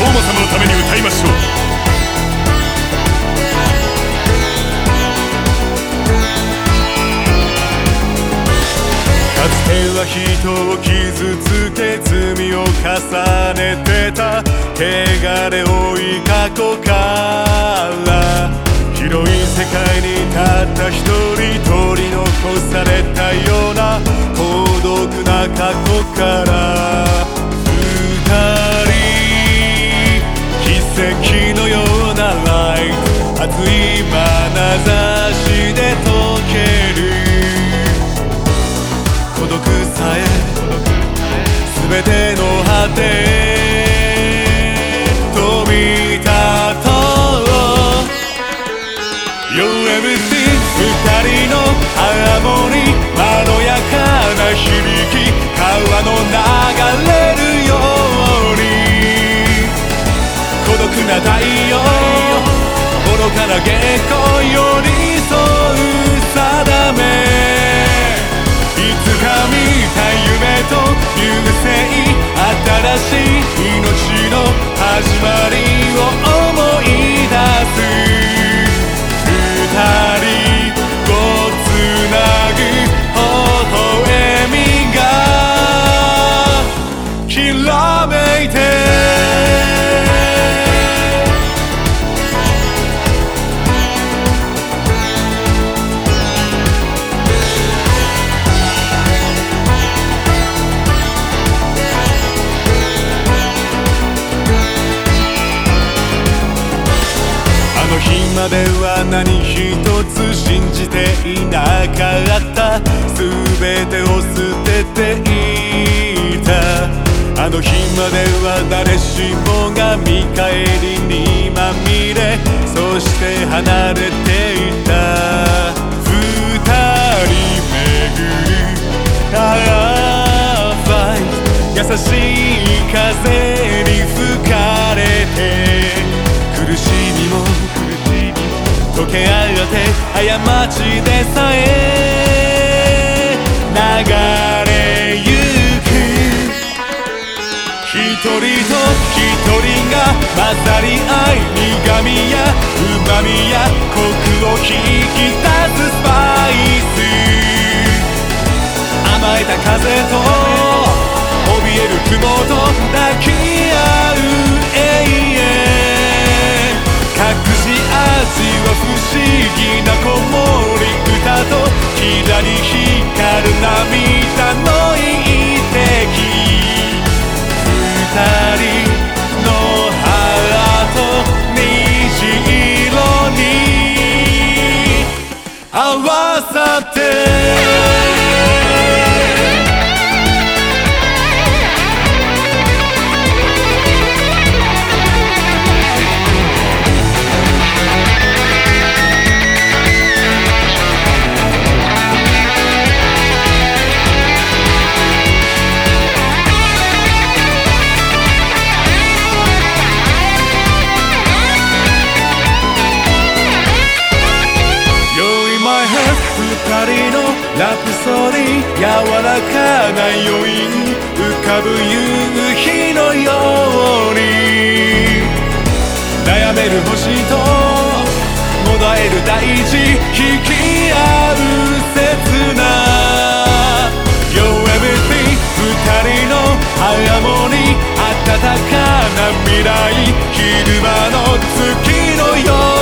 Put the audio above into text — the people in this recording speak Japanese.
トーマ様のために歌いましょう。かつては人を傷つけ罪を重ねてた汚れをい過去から。広い世界にたった一人取り残されたような孤独な過去から。石のようなライト。熱い眼差しで溶ける。孤独さえ全ての果て。何一つ信じていなかった。全てを捨てていた。あの日までは誰しもが見返りにまみれ。そして離れていた。二人巡るああファイ優しい風に吹かれて。苦しみも苦しみも。溶け合うて過ちでさえ流れゆく。一人と一人が混ざり合い苦味や旨味やコクを引き出 bater. ラプソディ柔らかな余韻浮かぶ夕日のように悩める星ともだえる大地引き合う切な Yo everything 二人のハーモニー暖かな未来昼間の月のように